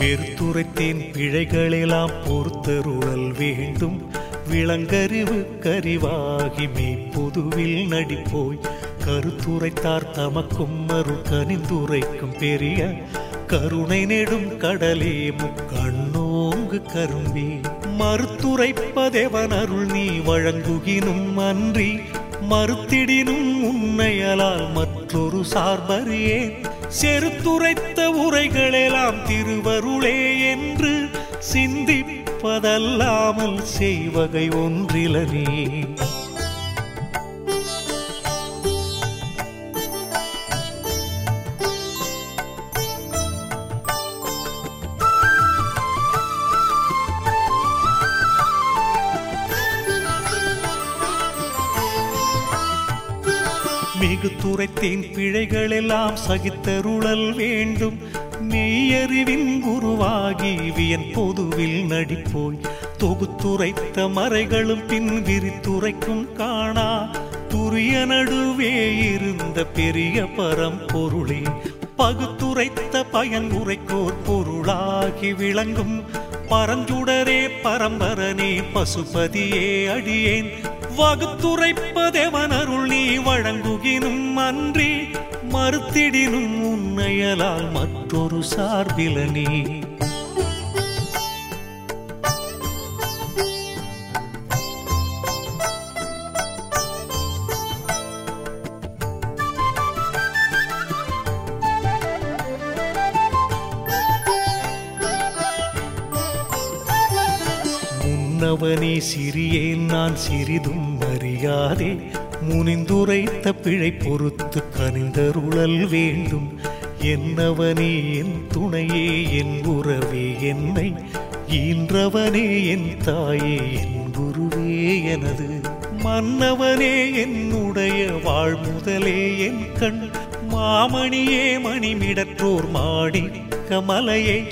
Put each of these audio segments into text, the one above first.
வெறுத்துரைத்தேன் பிழைகளெல்லாம் பொறுத்தருளல் வேண்டும். விளங்கறிவு கரிவாகி மெய்ப்பொதுவில் நடிப்போய். கருத்துரைத்தார் தமக்கும் மறு கனிந்துரைக்கும் பெரிய கருணை நெடும் கடலே முக்கண்ணோங்கு கரும்பி. மறுத்துரைப்பதேவன் அருள் நீ வழங்குகினும் அன்றி. மறுத்திடினும் உன்னையலால் மற்றொரு சார்பறியேன். செருத்துரைத்த உரைகளெல்லாம் திருவருளே என்று சிந்திப்பதல்லாமல் செய்வகை ஒன்றில நீ மிகு துரைத்தேன் பிழைகளெல்லாம் சகித்தருளல் வேண்டும். மெய்யறிவின் குருவாகி வியன் பொதுவில் நடிப்போய். தொகுத்துரைத்த மறைகளும் பின் விரித்துரைக்கும் காணா. துரிய நடுவே இருந்த பெரிய பரம்பொருளே. பகுத்துரைத்த பயன் உரைக்கோர் பொருளாகி விளங்கும். பரஞ்சுடரே பரம்பரனே பசுபதியே அடியேன். வகுத்துரைப்பதெவன் அருள் நீ வழங்குகினும் அன்றி மறுத்திடினும் உன்னையலால் மற்றொரு சார்பில நீ. முன்னவனே சிறியேன் நான் சிறிதும் அறியாதே. முனிந்துரைத்த பிழை பொறுத்து கனிந்தருளல் வேண்டும். என்னவனே என் துணையே என் உறவே என்னை. ஈன்றவனே என் தாயே என் குருவே எனது. மன்னவனே என்னுடைய வாழ்முதலே என் கண். மாமணியே மணிமிடற்றோர் மாடி கமலையை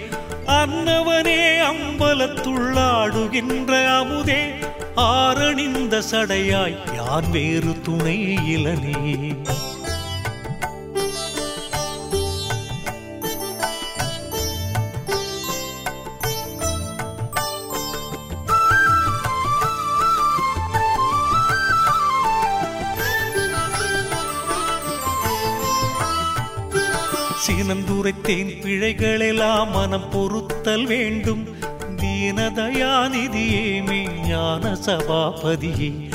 அன்னவனே அம்பலத்துள்ளாடுகின்ற அமுதே ஆரணிந்த சடையாய் யார் வேறு துணை இளனே சினந்துரைத்தேன் பிழைகளெல்லாம் மனம் பொறுத்தல் வேண்டும். தீனதயாநிதியே மெய்ஞான சபாபதியே.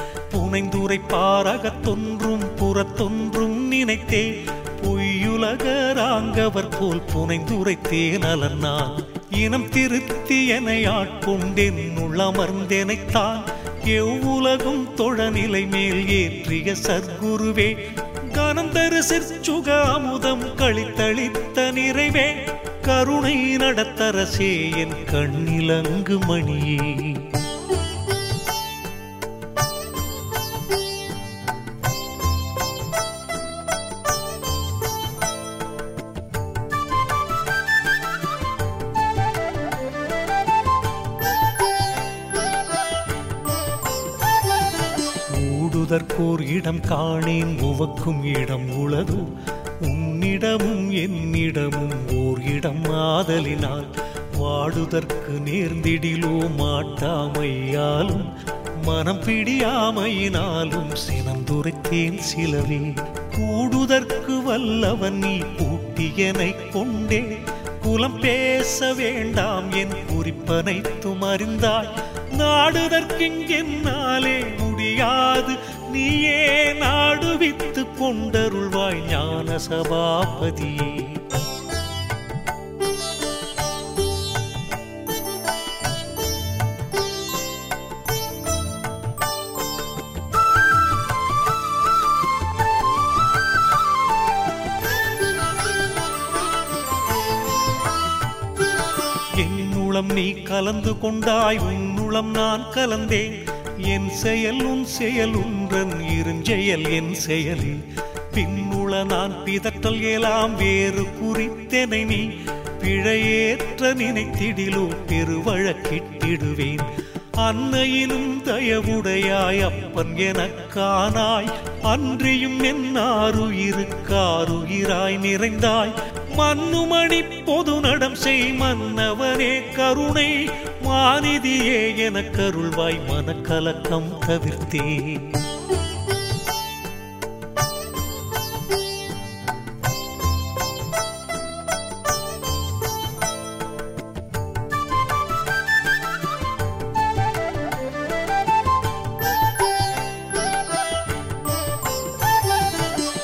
தொன்றும் புறத்தொன்றும் நினைத்தே. பொய்யுலகராங்கவர் போல் புனைந்துரைத்தேன் அலன்னான் இனம் திருத்தி என ஆட்கொண்டேன் உள்ளமர்ந்தெனைத்தான். எவ்வுலகும் தொழநிலை மேல் ஏற்றிய சர்க்குருவே கனந்தரு சிற்சுக அமுதம் கழித்தளித்த நிறைவே. கருணை நடத்தரசே என் கண்ணிலங்கு மணியே. ஊடுதற்கோர் இடம் காணேன் உவக்கும் இடம் உளதோ. உன்னிடமும் என்னிடமும் ஓர் இடம் ஆதலினால். வாடுதற்கு நேர்ந்திடிலோ மாட்டாமையாலும் மனம் பிடியாமையினாலும் சினந்துரைத்தேன் சிலவே. கூடுதற்கு வல்லவன் நீ பூட்டியனை கொண்டே. குலம் பேச வேண்டாம் என் குறிப்பனைத்தும் அறிந்தாய். நாடுதற்கிங்கென்னாலே முடியாது. நீயே நாடுவித்து கொண்டருள்வாய் ஞான சபாபதியே என்னுளம் நீ கலந்து கொண்டாய் உன்னுளம் நான் கலந்தேன். என் செயல் உன் செயல் உன்றன் இருஞ்செயல் என் செயலே. பின்னுள நான் பிதற்றல் ஏலாம் வேறு குறித்தனை நீ. பிழையேற்ற நினைத்திடிலோ பெருவழக்கிட்டிடுவேன் அன்னையிலும் தயவுடையாய் அப்பன் எனக்கானாய் அன்றியும் என் என்னாருயிருக்காருயிராய் நிறைந்தாய். மண்ணுமணி பொது நடம் செய் மன்னவனே கருணை. மாநிதியே என கருள்வாய் மனக்கலக்கம் தவிர்த்தே.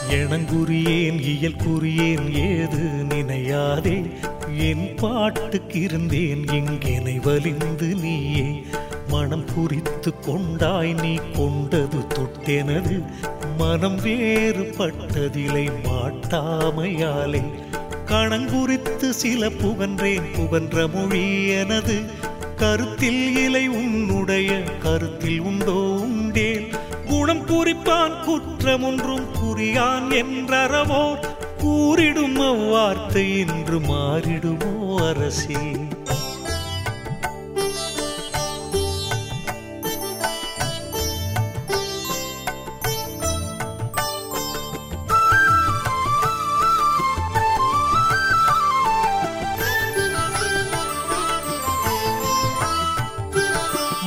எனங்குறியேன் இயல் குறியேன் ஏது நினையாதே. என் பாட்டுக்கிருந்தேன் இருந்தேன் வலிந்து நீயே. மனம் குறித்து கொண்டாய் நீ கொண்டது தொட்டெனது. மனம் வேறுபட்டதிலை மாட்டாமையாலே. கணங்குறித்து சில புகன்றேன் புகன்ற மொழி எனது. கருத்தில் இலை உன்னுடைய கருத்தில் உண்டோ உண்டேன் குணம் குறிப்பான் குற்றம் ஒன்றும் குறியான் என்றறவோர் கூறிடும் அவ்வார்த்தை இன்று மாறிடுமோ அரசே.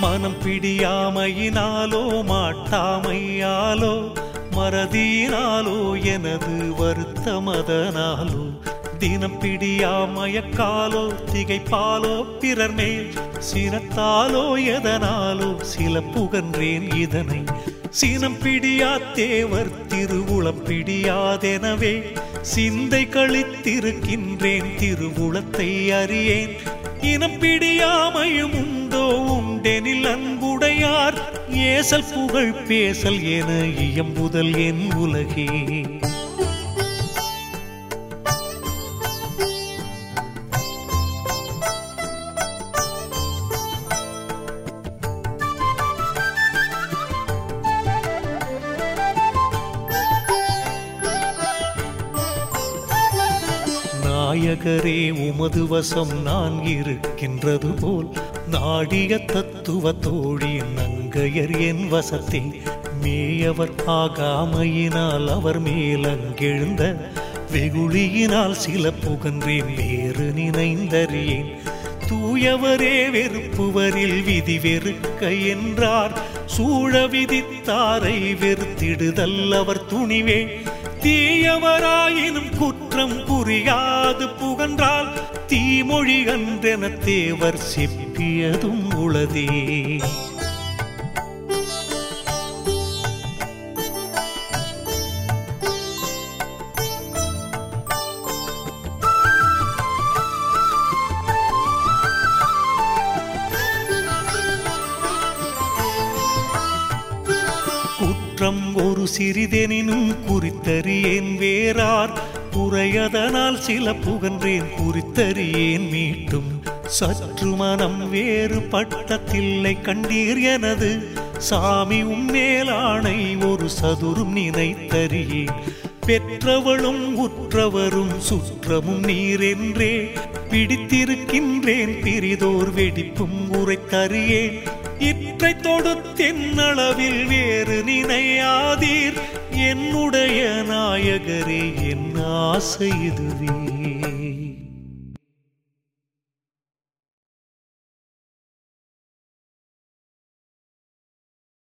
மனம் பிடியாமையினாலோ மாட்டாமையாலோ மறதியினாலோ எனது வருத்தமதனாலோ தினம் பிடியாமயக்காலோ திகைப்பாலோ பிறர் மேல் சினத்தாலோ எதனாலோ சில புகன்றேன் இதனை. சினம் பிடியா தேவர் திருவுளம் பிடியாதெனவே சிந்தை கழித்திருக்கின்றேன் திருவுளத்தை அறியேன். இனம் பிடியாமையும் உண்டோ உண்டெனில் அன்புடையார். ஏசல் புகழ் பேசல் என இயம்புதல் என் உலகே. நாயகரே உமது வசம் நான் இருக்கின்றது போல் நாடிய தத்துவ தோழி நங்கையர் என் வசத்தை மேயவர் ஆகாமையினால் அவர் மேலங்கெழுந்த வெகுளியினால் சில புகன்றேன் வேறு நினைந்தறியேன். தூயவரே வெறுப்புவரில் விதி வெறுக்க என்றார். சூழ விதித்தாரை வெறுத்திடுதல் அவர் துணிவே. தீயவராயினும் குற்றம் புரியாது புகன்றால் தீமொழி அன்றென தேவர் செப்பியதும் உளதே. குற்றம் ஒரு சிறிதெனினும் குறித்தறியேன் வேறார் குறையதனால் சில புகன்றேன் குறித்தறியேன் மீட்டும். சற்று மனம் வேறு பட்டத்தில்லை கண்டீர் எனது. சாமி உம்மேலானை ஒரு சதுரும் நினைத்தறியேன். பெற்றவளும் உற்றவரும் சுற்றமும் நீரென்றே. பிடித்திருக்கின்றேன் பிரிதோர் வெடிப்பும் உரைத்தறியேன். இற்றை தொடுத்தென்னளவில் வேறு நினையாதீர். என்னுடைய நாயகரே என் ஆசை இதுவே.